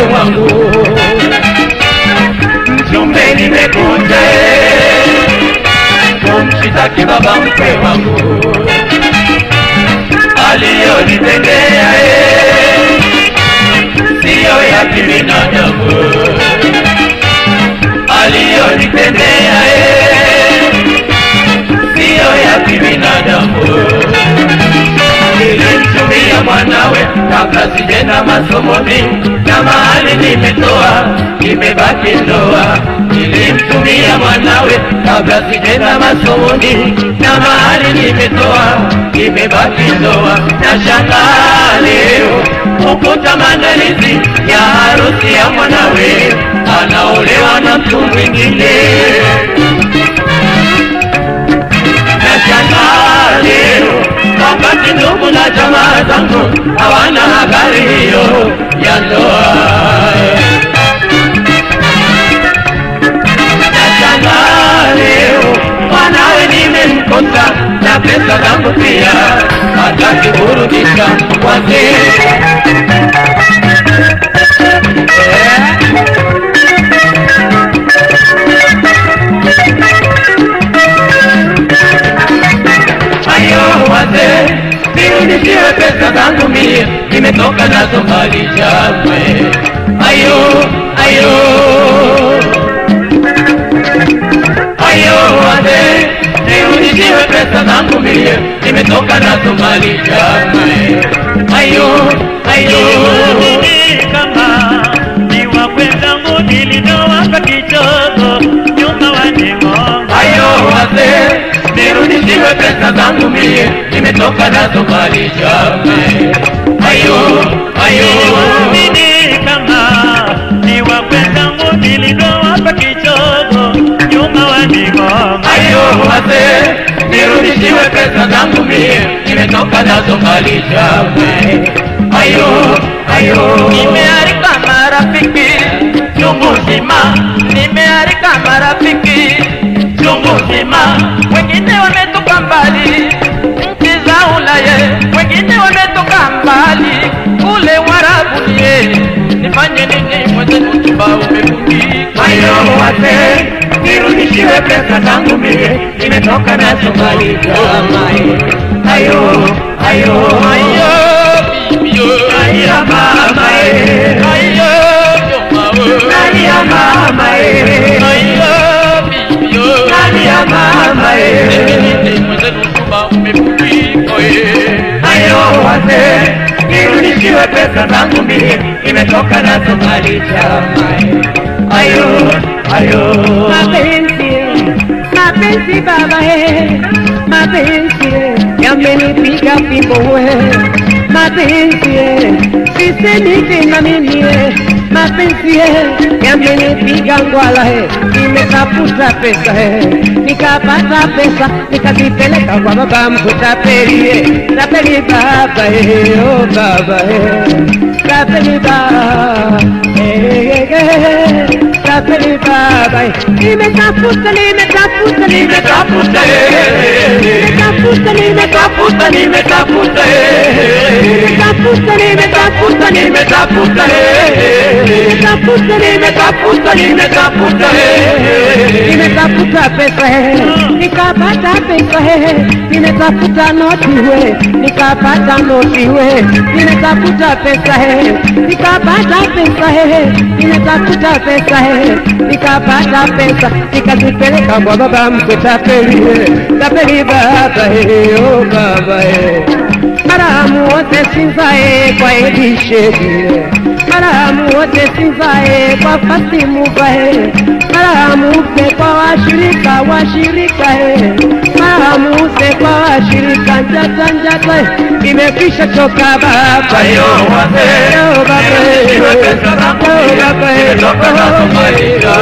mkwe wangu. Mjumbe nimekuja kumshitaki baba mkwe wangu aliyonitendea siyo ya kibinadamu, aliyonitendea siyo ya kibinadamu. Nilimtumia mwanawe kabla sijenda masomoni, mahali nimetoa nimebaki ndoa. Nilimtumia mwanawe kabla sijenda masomoni, na mahali nimetoa nimebaki ndoa. Nashangaa leo ukuta maandalizi ya harusi ya mwanawe pesa zangu pia hataki kurudisha wazee. Ayo wazee, nirudishiwe pesa zangu mie, nimetoka nazo mbali Chagwe. Ayo, ayo, ayo nirudishiwe pesa zangu mie, nimetoka na Somali. Ayo, ayo, kama ni wakwenzangu nilidowapa kichogo nyuma waning'onga ayo wazee, nirudishiwe pesa zangu mie, nimetoka na Somali. Ayo, ayo, kama ni wakwenzangu nilidowapa kichogo nyuma waning'onga ayo nirudishiwe pesa zangu mie, nimetoka nazo mbali Chagwe. Ayo, ayo, Nimearika marafiki chungu nzima, nimearika marafiki chungu nzima, wengine wametoka mbali nchi za Ulaya, wengine wametoka mbali kule Warabuni. Nifanye nini mwenzenu, chumba umefungika? ayo wazee, nirudishiwe pesa zangu nimetoka na somali Chagwe. Ayo, ayo, Ayo mama aya mama aya mama umefungika? Ayo wazee, nirudishiwe pesa zangu mbili, nimetoka na somali Chagwe. Ayo, ayo, mapenzi baba he mapenzi yamenipiga fimbo we mapenzi sisemi tena mimi he mapenzi yamenipiga ngwala he nimetafuta pesa he nikapata pesa nikazipeleka kwa baba mkutapeli he tapeli baba he oh baba he tapeli baba kafiri babai nime kapusta nime kapusta nime kapusta nime kapusta nime kapusta nime kapusta पुस्तरे में का पुस्तरे में का पुस्तरे का पुस्तरे में का पुस्तरे में का पुस्तरे इन्हें का पुता पे कहे निका भाषा पे कहे इन्हें का पुता नोटी हुए निका भाषा नोटी हुए इन्हें का पुता पे कहे निका भाषा पे कहे है इन्हें का पुता पे कहे निका भाषा पे कहे निका जी तेरे का बोलो बाम कुछ पे लिए तबे ही बात है ओ बाबा Haramu wote sivae kwa elishe bure, haramu wote e kwa fasimu vae, haramu se kwa washirika washirika e, haramu se kwa washirika njata njata, e imekwisha choka baba yo babe, yo babe, yo babe, yo babe, yo babe,